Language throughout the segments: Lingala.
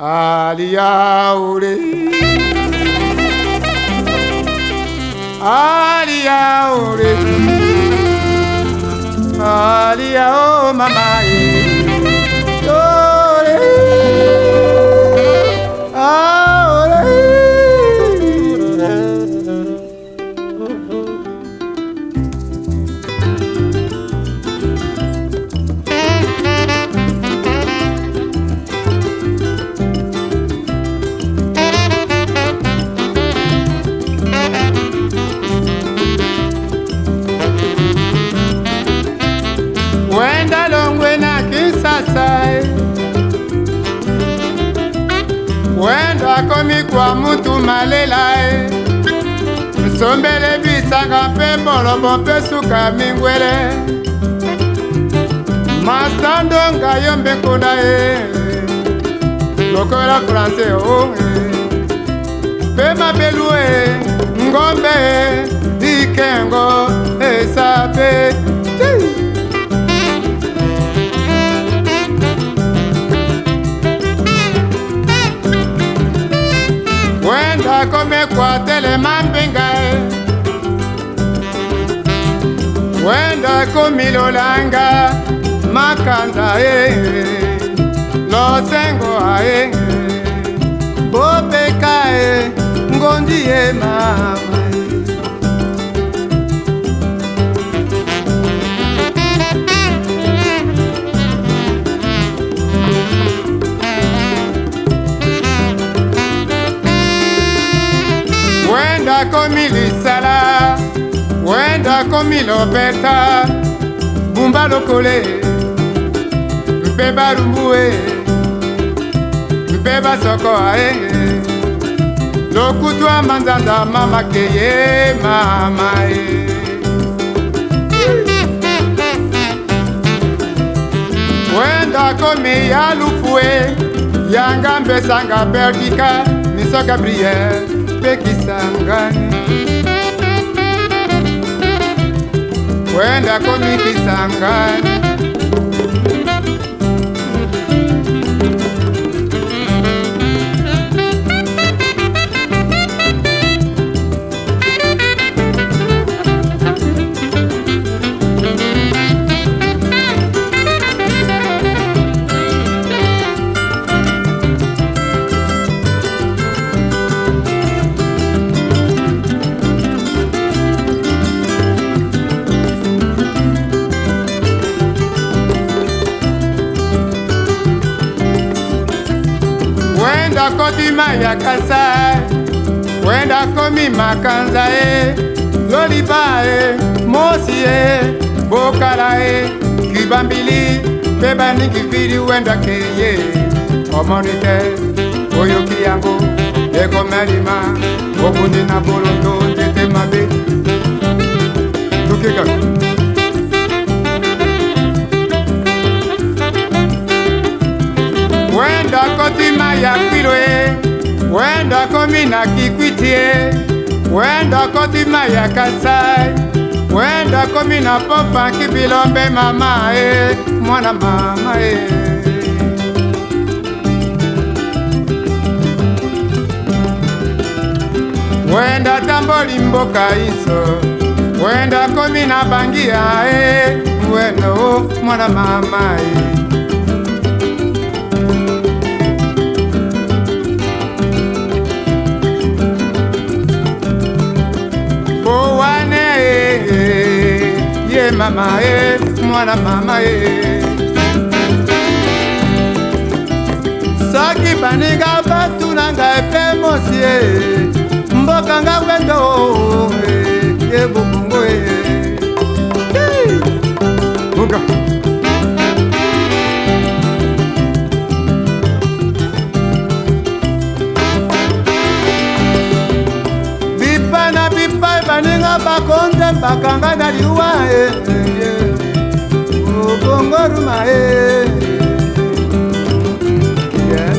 Aliyaure Aliyaure Aliyaure oh, mama mikwa mutu malela e nsombele bisanga mpe mbolobo mpe suka mingwele masandonga yo mbekuna e lokola francais o oh, eh. mpe mabelu e akomi ekwatelema mpenga ye wenda akomi lolanga makanda ye losengo aye akomi lisala wendo akomi lopeta bumba lokole mpe barumbu e mpe basoko ae lokutu amanzanza mamakeye mama e wendo akomi ya lufu e yanga mpesanga bertika miso gabriele kopekisa ngai kwenda komikisa ngai akobima yakasa wenda komi makanza ye loliba ye mosi ye bokala ye kibambili mpe baningi vili wenda keye omoni te oyoki yango ekomelima okundi na boloto nzete mabe tukikaka ya kwilo ye wendo akomi na kikwiti ye wendo akoti mai ya kasai wendo akomi na popanki bilombe mama e mwana mama e wenda tamboli mboka iso wenda komi na bangi ya e wendo mwana mama e mama e mwana mama e soki baninga batuna ngai mpe mosi e mboka nga wendo e, ye bobongo e Bunga. baninga bakondi bakanga na liwa obongoruma e eh.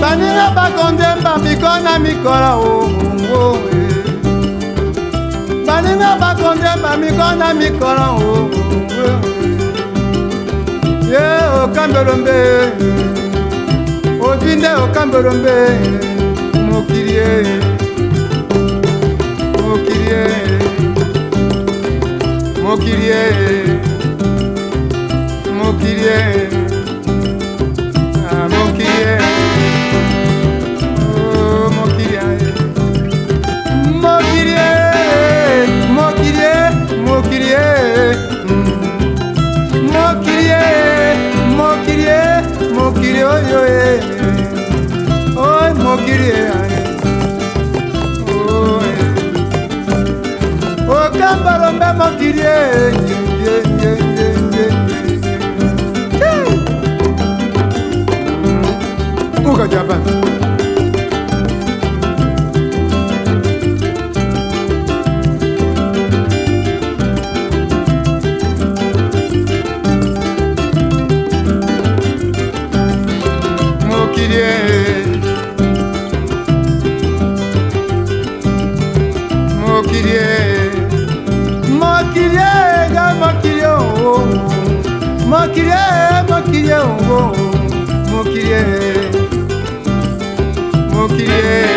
baninga bakondemba mikona mikolo ongongo eh. baninga bakondemba mikona mikolo ongongo ye okambelombe ozwi nde okambelombe mokili ye mokili ye mokili ye mokili ye oyo e oi mokiri e ani oi o kambaro mbe mokiri e ye ye ye ye Kuka Japan. mokili e mokili ongo mokili e mokili e